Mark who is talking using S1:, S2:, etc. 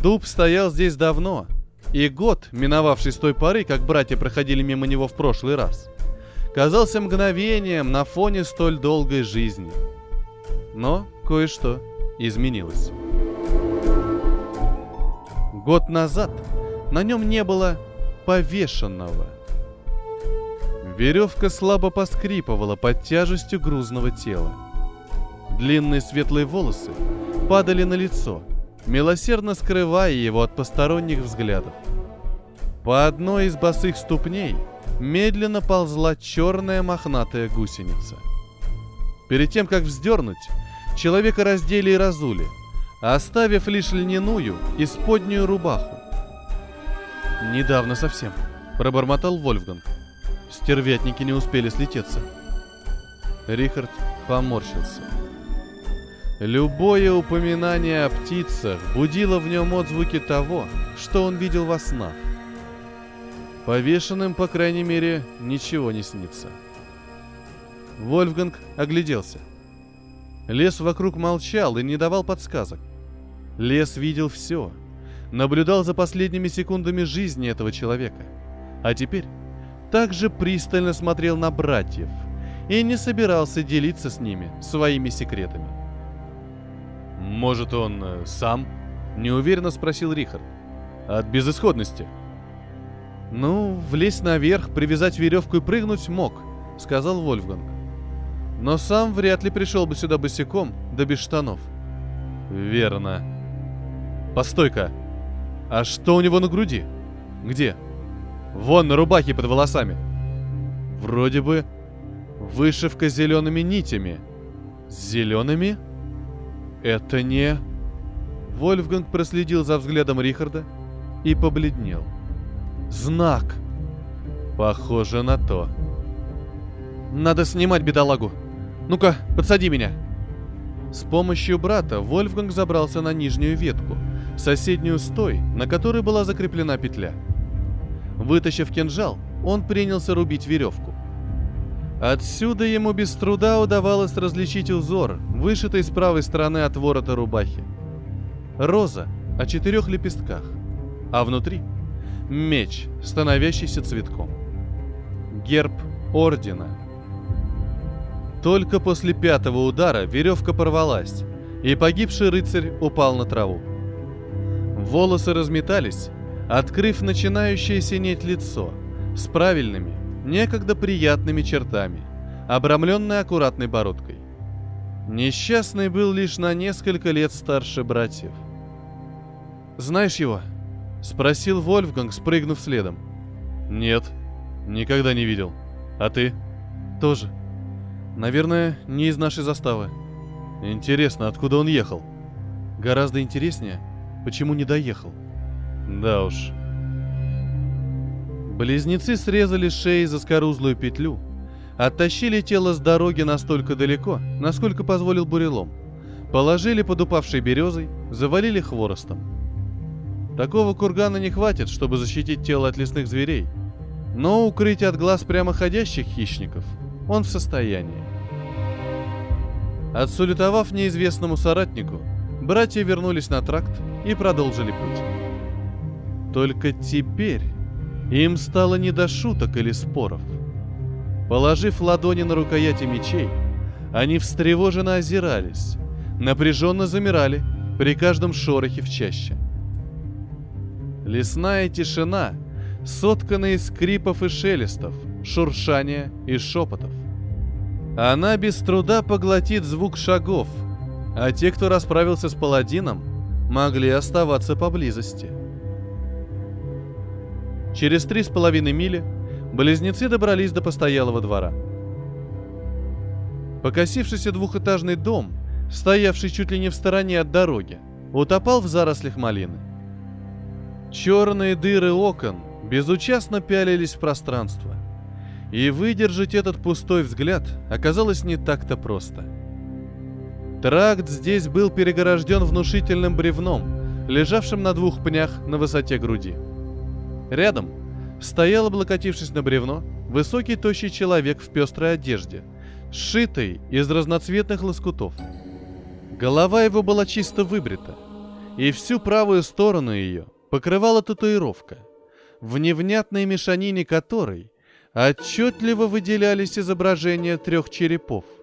S1: Дуб стоял здесь давно, и год, миновавший с той поры, как братья проходили мимо него в прошлый раз, казался мгновением на фоне столь долгой жизни. Но кое-что изменилось. Год назад на нем не было повешенного. Веревка слабо поскрипывала под тяжестью грузного тела. Длинные светлые волосы падали на лицо, милосердно скрывая его от посторонних взглядов. По одной из босых ступней медленно ползла черная мохнатая гусеница. Перед тем, как вздернуть, человека раздели и разули, оставив лишь льняную и споднюю рубаху. «Недавно совсем», — пробормотал Вольфганг. Стервятники не успели слететься. Рихард поморщился. Любое упоминание о птицах будило в нем отзвуки того, что он видел во снах. Повешенным, по крайней мере, ничего не снится. Вольфганг огляделся. Лес вокруг молчал и не давал подсказок. Лес видел все, наблюдал за последними секундами жизни этого человека. А теперь также пристально смотрел на братьев и не собирался делиться с ними своими секретами. «Может, он э, сам?» — неуверенно спросил Рихард. «От безысходности». «Ну, влезть наверх, привязать веревку и прыгнуть мог», — сказал Вольфганг. «Но сам вряд ли пришел бы сюда босиком, да без штанов». «Верно». «Постой-ка! А что у него на груди? Где?» Вон на рубахе под волосами. Вроде бы вышивка зелеными нитями. Зелеными? Это не... Вольфганг проследил за взглядом Рихарда и побледнел. Знак. Похоже на то. Надо снимать бедолагу. Ну-ка, подсади меня. С помощью брата Вольфганг забрался на нижнюю ветку, соседнюю с той, на которой была закреплена петля – Вытащив кинжал, он принялся рубить веревку. Отсюда ему без труда удавалось различить узор, вышитый с правой стороны от ворота рубахи. Роза о четырех лепестках, а внутри меч, становящийся цветком. Герб ордена. Только после пятого удара веревка порвалась, и погибший рыцарь упал на траву. Волосы разметались, открыв начинающее синеть лицо с правильными, некогда приятными чертами, обрамленной аккуратной бородкой. Несчастный был лишь на несколько лет старше братьев. «Знаешь его?» — спросил Вольфганг, спрыгнув следом. «Нет, никогда не видел. А ты?» «Тоже. Наверное, не из нашей заставы. Интересно, откуда он ехал?» «Гораздо интереснее, почему не доехал?» Да уж. Близнецы срезали шеи заскорузлую петлю, оттащили тело с дороги настолько далеко, насколько позволил бурелом, положили под упавшей березой, завалили хворостом. Такого кургана не хватит, чтобы защитить тело от лесных зверей, но укрыть от глаз прямоходящих хищников он в состоянии. Отсулетовав неизвестному соратнику, братья вернулись на тракт и продолжили путь. Только теперь им стало не до шуток или споров. Положив ладони на рукояти мечей, они встревоженно озирались, напряженно замирали при каждом шорохе в чаще. Лесная тишина, сотканная из скрипов и шелестов, шуршания и шепотов. Она без труда поглотит звук шагов, а те, кто расправился с паладином, могли оставаться поблизости – Через три с половиной мили близнецы добрались до постоялого двора. Покосившийся двухэтажный дом, стоявший чуть ли не в стороне от дороги, утопал в зарослях малины. Черные дыры окон безучастно пялились в пространство. И выдержать этот пустой взгляд оказалось не так-то просто. Тракт здесь был перегорожден внушительным бревном, лежавшим на двух пнях на высоте груди – Рядом стоял, облокотившись на бревно, высокий тощий человек в пестрой одежде, сшитой из разноцветных лоскутов. Голова его была чисто выбрита, и всю правую сторону ее покрывала татуировка, в невнятной мешанине которой отчетливо выделялись изображения трех черепов –